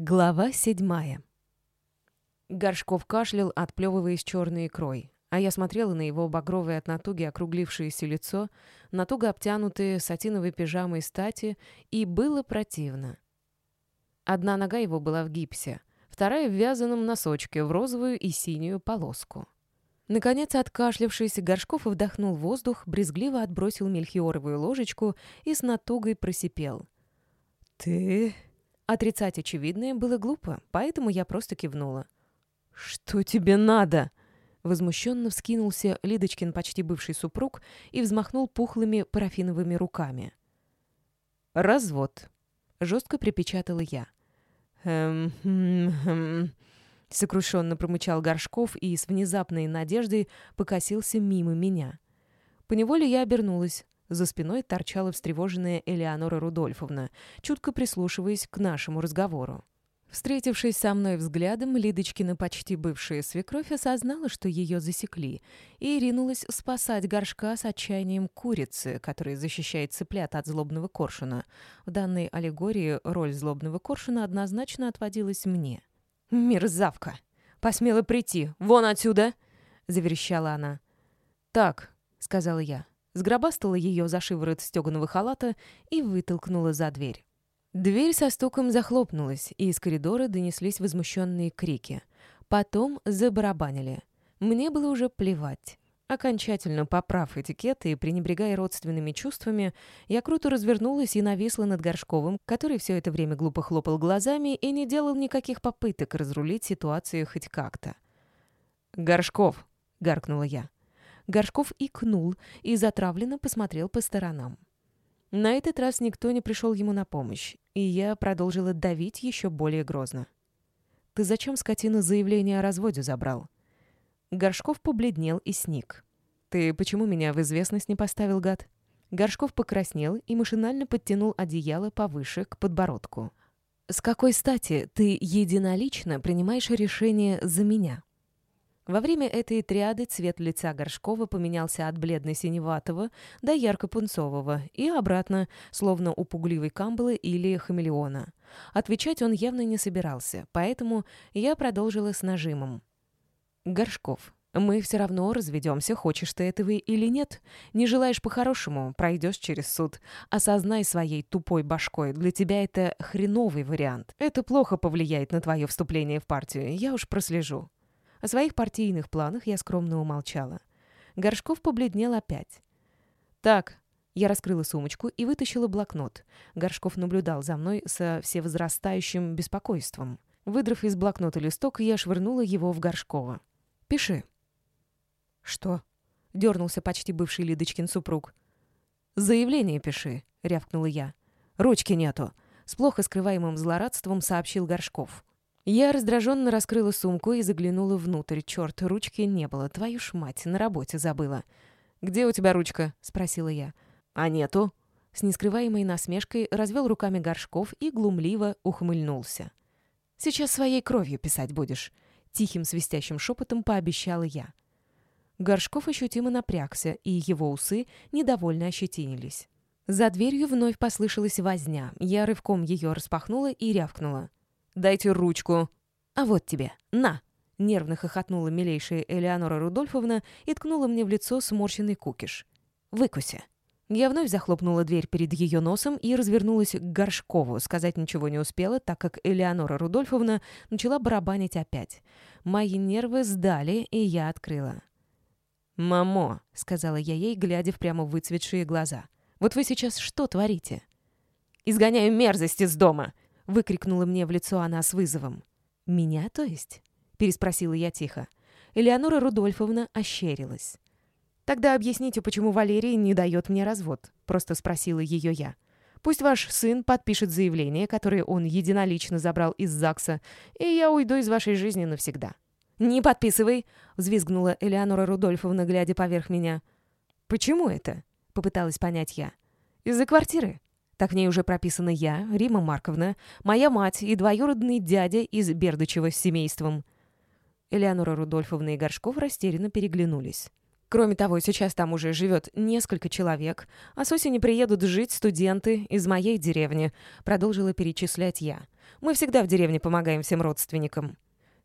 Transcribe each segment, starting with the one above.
Глава седьмая. Горшков кашлял, отплевываясь черной икрой, а я смотрела на его багровое от натуги округлившееся лицо, на туго обтянутые сатиновой пижамой стати, и было противно. Одна нога его была в гипсе, вторая в вязаном носочке в розовую и синюю полоску. Наконец, откашлявшись, Горшков вдохнул воздух, брезгливо отбросил мельхиоровую ложечку и с натугой просипел. «Ты...» Отрицать очевидное было глупо, поэтому я просто кивнула. «Что тебе надо?» Возмущенно вскинулся Лидочкин почти бывший супруг и взмахнул пухлыми парафиновыми руками. «Развод», — жестко припечатала я. «Эм, хм, хм», — сокрушенно промычал Горшков и с внезапной надеждой покосился мимо меня. Поневоле я обернулась. За спиной торчала встревоженная Элеонора Рудольфовна, чутко прислушиваясь к нашему разговору. Встретившись со мной взглядом, Лидочкина почти бывшая свекровь осознала, что ее засекли, и ринулась спасать горшка с отчаянием курицы, которая защищает цыплят от злобного коршуна. В данной аллегории роль злобного коршуна однозначно отводилась мне. «Мерзавка! Посмела прийти! Вон отсюда!» — заверещала она. «Так», — сказала я, сгробастала ее за шиворот стеганого халата и вытолкнула за дверь. Дверь со стуком захлопнулась, и из коридора донеслись возмущенные крики. Потом забарабанили. Мне было уже плевать. Окончательно поправ этикет и пренебрегая родственными чувствами, я круто развернулась и нависла над Горшковым, который все это время глупо хлопал глазами и не делал никаких попыток разрулить ситуацию хоть как-то. «Горшков!» — гаркнула я. Горшков икнул и затравленно посмотрел по сторонам. На этот раз никто не пришел ему на помощь, и я продолжила давить еще более грозно. «Ты зачем, скотина, заявление о разводе забрал?» Горшков побледнел и сник. «Ты почему меня в известность не поставил, гад?» Горшков покраснел и машинально подтянул одеяло повыше к подбородку. «С какой стати ты единолично принимаешь решение за меня?» Во время этой триады цвет лица Горшкова поменялся от бледно-синеватого до ярко-пунцового и обратно, словно у пугливой камбалы или хамелеона. Отвечать он явно не собирался, поэтому я продолжила с нажимом. «Горшков, мы все равно разведемся, хочешь ты этого или нет. Не желаешь по-хорошему, пройдешь через суд. Осознай своей тупой башкой, для тебя это хреновый вариант. Это плохо повлияет на твое вступление в партию, я уж прослежу». О своих партийных планах я скромно умолчала. Горшков побледнел опять. «Так», я раскрыла сумочку и вытащила блокнот. Горшков наблюдал за мной со всевозрастающим беспокойством. Выдрав из блокнота листок, я швырнула его в Горшкова. «Пиши». «Что?» — дернулся почти бывший Лидочкин супруг. «Заявление пиши», — рявкнула я. «Ручки нету», — с плохо скрываемым злорадством сообщил Горшков. Я раздраженно раскрыла сумку и заглянула внутрь. Черт, ручки не было. Твою ж мать, на работе забыла. «Где у тебя ручка?» — спросила я. «А нету?» С нескрываемой насмешкой развел руками Горшков и глумливо ухмыльнулся. «Сейчас своей кровью писать будешь», — тихим свистящим шепотом пообещала я. Горшков ощутимо напрягся, и его усы недовольно ощетинились. За дверью вновь послышалась возня. Я рывком ее распахнула и рявкнула. Дайте ручку». «А вот тебе. На!» Нервно хохотнула милейшая Элеонора Рудольфовна и ткнула мне в лицо сморщенный кукиш. «Выкуси». Я вновь захлопнула дверь перед ее носом и развернулась к Горшкову. Сказать ничего не успела, так как Элеонора Рудольфовна начала барабанить опять. Мои нервы сдали, и я открыла. «Мамо», — сказала я ей, глядя в прямо выцветшие глаза, — «вот вы сейчас что творите?» «Изгоняю мерзость из дома!» Выкрикнула мне в лицо она с вызовом. «Меня, то есть?» — переспросила я тихо. Элеонора Рудольфовна ощерилась. «Тогда объясните, почему Валерий не дает мне развод?» — просто спросила ее я. «Пусть ваш сын подпишет заявление, которое он единолично забрал из ЗАГСа, и я уйду из вашей жизни навсегда». «Не подписывай!» — взвизгнула Элеонора Рудольфовна, глядя поверх меня. «Почему это?» — попыталась понять я. «Из-за квартиры. Так в ней уже прописана я, Рима Марковна, моя мать и двоюродный дядя из Бердычева с семейством. Элеонора Рудольфовна и Горшков растерянно переглянулись. Кроме того, сейчас там уже живет несколько человек, а с осени приедут жить студенты из моей деревни», — продолжила перечислять я. «Мы всегда в деревне помогаем всем родственникам».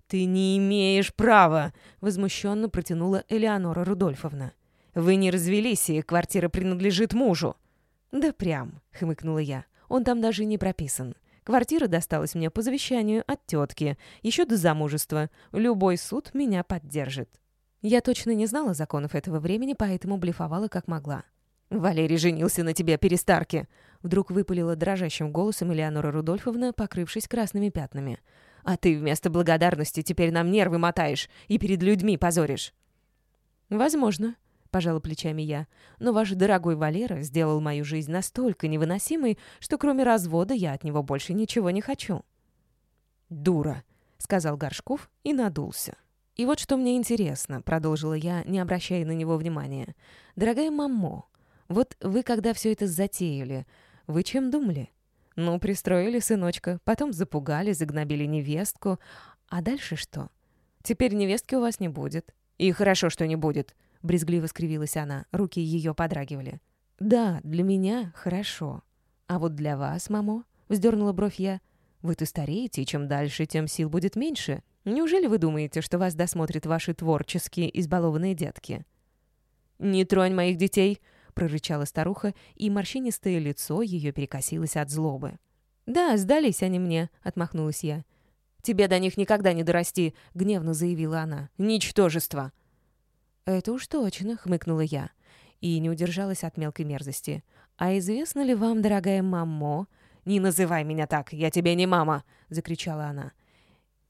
«Ты не имеешь права!» — возмущенно протянула Элеонора Рудольфовна. «Вы не развелись, и квартира принадлежит мужу». «Да прям», — хмыкнула я. «Он там даже не прописан. Квартира досталась мне по завещанию от тетки, еще до замужества. Любой суд меня поддержит». Я точно не знала законов этого времени, поэтому блефовала как могла. «Валерий женился на тебе, перестарки!» Вдруг выпалила дрожащим голосом Элеонора Рудольфовна, покрывшись красными пятнами. «А ты вместо благодарности теперь нам нервы мотаешь и перед людьми позоришь!» «Возможно», — пожала плечами я. «Но ваш дорогой Валера сделал мою жизнь настолько невыносимой, что кроме развода я от него больше ничего не хочу». «Дура», — сказал Горшков и надулся. «И вот что мне интересно», — продолжила я, не обращая на него внимания. «Дорогая мамо, вот вы, когда все это затеяли, вы чем думали? Ну, пристроили сыночка, потом запугали, загнобили невестку. А дальше что? Теперь невестки у вас не будет». «И хорошо, что не будет», — брезгливо скривилась она, руки ее подрагивали. «Да, для меня хорошо. А вот для вас, мамо?» — вздернула бровь я. «Вы-то стареете, и чем дальше, тем сил будет меньше. Неужели вы думаете, что вас досмотрят ваши творческие избалованные детки?» «Не тронь моих детей!» — прорычала старуха, и морщинистое лицо ее перекосилось от злобы. «Да, сдались они мне», — отмахнулась я. «Тебе до них никогда не дорасти», — гневно заявила она. «Ничтожество!» «Это уж точно», — хмыкнула я. И не удержалась от мелкой мерзости. «А известно ли вам, дорогая мамо...» «Не называй меня так, я тебе не мама!» — закричала она.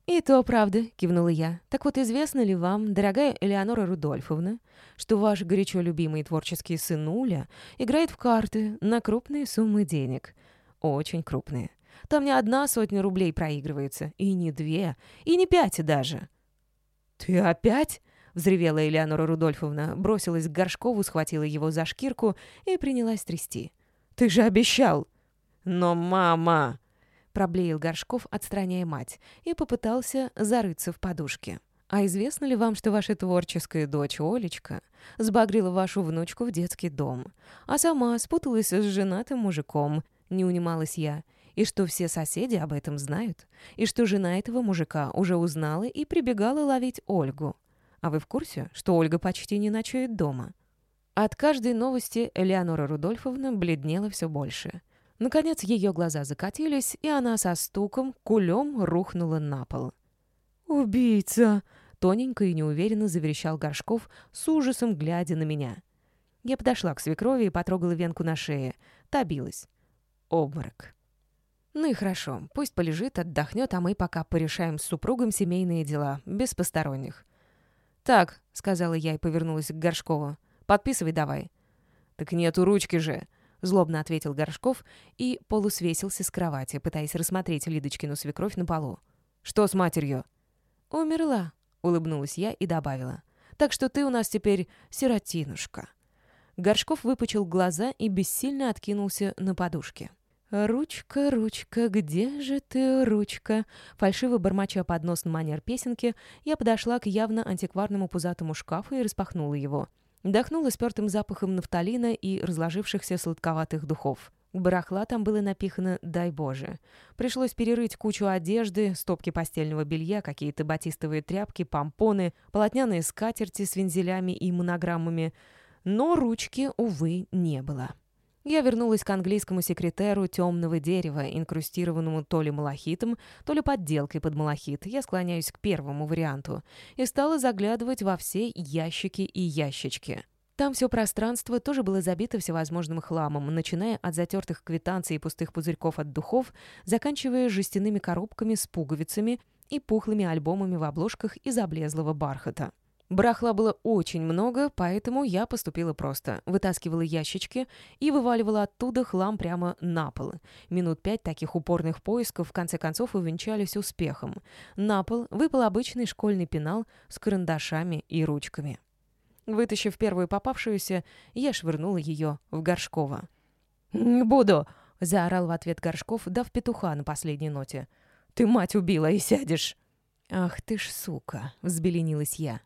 «И то правда», — кивнула я. «Так вот, известно ли вам, дорогая Элеонора Рудольфовна, что ваш горячо любимый творческий сынуля играет в карты на крупные суммы денег? Очень крупные. Там не одна сотня рублей проигрывается, и не две, и не пять даже». «Ты опять?» — взревела Элеонора Рудольфовна, бросилась к Горшкову, схватила его за шкирку и принялась трясти. «Ты же обещал!» «Но мама!» проблеял Горшков, отстраняя мать, и попытался зарыться в подушке. «А известно ли вам, что ваша творческая дочь Олечка сбагрила вашу внучку в детский дом, а сама спуталась с женатым мужиком?» Не унималась я. И что все соседи об этом знают? И что жена этого мужика уже узнала и прибегала ловить Ольгу? А вы в курсе, что Ольга почти не ночует дома?» От каждой новости Элеонора Рудольфовна бледнела все больше — Наконец ее глаза закатились, и она со стуком кулем рухнула на пол. «Убийца!» — тоненько и неуверенно заверещал Горшков, с ужасом глядя на меня. Я подошла к свекрови и потрогала венку на шее. Та билась. Обморок. Ну и хорошо, пусть полежит, отдохнет, а мы пока порешаем с супругом семейные дела, без посторонних. «Так», — сказала я и повернулась к Горшкову, — «подписывай давай». «Так нету ручки же», Злобно ответил Горшков и полусвесился с кровати, пытаясь рассмотреть Лидочкину свекровь на полу. «Что с матерью?» «Умерла», — улыбнулась я и добавила. «Так что ты у нас теперь сиротинушка». Горшков выпучил глаза и бессильно откинулся на подушке. «Ручка, ручка, где же ты, ручка?» Фальшиво бормоча под нос манер песенки, я подошла к явно антикварному пузатому шкафу и распахнула его — Дохнула спертым запахом нафталина и разложившихся сладковатых духов. Барахла там было напихано «дай Боже». Пришлось перерыть кучу одежды, стопки постельного белья, какие-то батистовые тряпки, помпоны, полотняные скатерти с вензелями и монограммами. Но ручки, увы, не было. Я вернулась к английскому секретеру темного дерева, инкрустированному то ли малахитом, то ли подделкой под малахит. Я склоняюсь к первому варианту. И стала заглядывать во все ящики и ящички. Там все пространство тоже было забито всевозможным хламом, начиная от затертых квитанций и пустых пузырьков от духов, заканчивая жестяными коробками с пуговицами и пухлыми альбомами в обложках из облезлого бархата. Барахла было очень много, поэтому я поступила просто. Вытаскивала ящички и вываливала оттуда хлам прямо на пол. Минут пять таких упорных поисков в конце концов увенчались успехом. На пол выпал обычный школьный пенал с карандашами и ручками. Вытащив первую попавшуюся, я швырнула ее в Горшкова. «Не буду!» — заорал в ответ Горшков, дав петуха на последней ноте. «Ты мать убила и сядешь!» «Ах ты ж сука!» — взбеленилась я.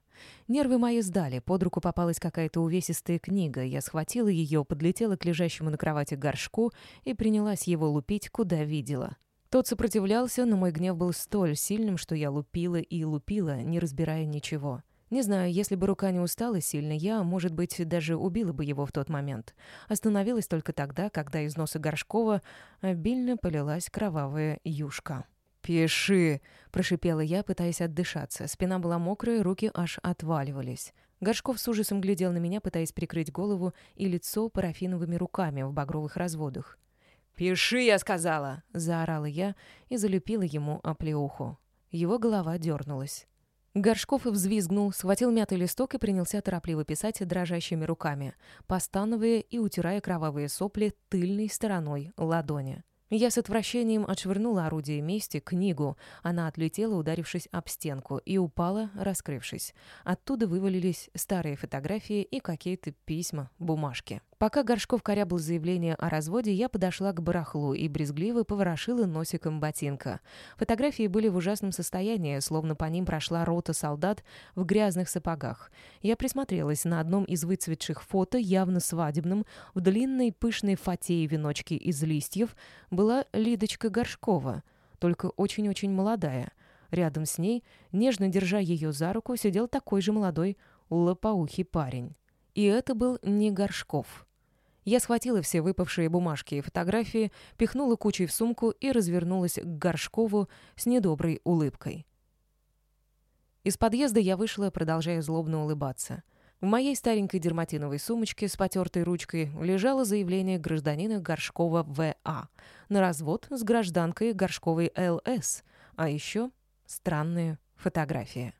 Нервы мои сдали, под руку попалась какая-то увесистая книга. Я схватила ее, подлетела к лежащему на кровати горшку и принялась его лупить, куда видела. Тот сопротивлялся, но мой гнев был столь сильным, что я лупила и лупила, не разбирая ничего. Не знаю, если бы рука не устала сильно, я, может быть, даже убила бы его в тот момент. Остановилась только тогда, когда из носа Горшкова обильно полилась кровавая юшка. «Пиши!» — прошипела я, пытаясь отдышаться. Спина была мокрая, руки аж отваливались. Горшков с ужасом глядел на меня, пытаясь прикрыть голову и лицо парафиновыми руками в багровых разводах. «Пиши, я сказала!» — заорала я и залепила ему оплеуху. Его голова дернулась. Горшков взвизгнул, схватил мятый листок и принялся торопливо писать дрожащими руками, постановая и утирая кровавые сопли тыльной стороной ладони. Я с отвращением отшвырнула орудие мести, книгу. Она отлетела, ударившись об стенку, и упала, раскрывшись. Оттуда вывалились старые фотографии и какие-то письма, бумажки. Пока Горшков корябал заявление о разводе, я подошла к барахлу и брезгливо поворошила носиком ботинка. Фотографии были в ужасном состоянии, словно по ним прошла рота солдат в грязных сапогах. Я присмотрелась на одном из выцветших фото, явно свадебном, в длинной пышной фате и веночке из листьев, была Лидочка Горшкова, только очень-очень молодая. Рядом с ней, нежно держа ее за руку, сидел такой же молодой лопоухий парень. И это был не Горшков. Я схватила все выпавшие бумажки и фотографии, пихнула кучей в сумку и развернулась к Горшкову с недоброй улыбкой. Из подъезда я вышла, продолжая злобно улыбаться. В моей старенькой дерматиновой сумочке с потертой ручкой лежало заявление гражданина Горшкова В.А. на развод с гражданкой Горшковой Л.С., а еще странные фотографии.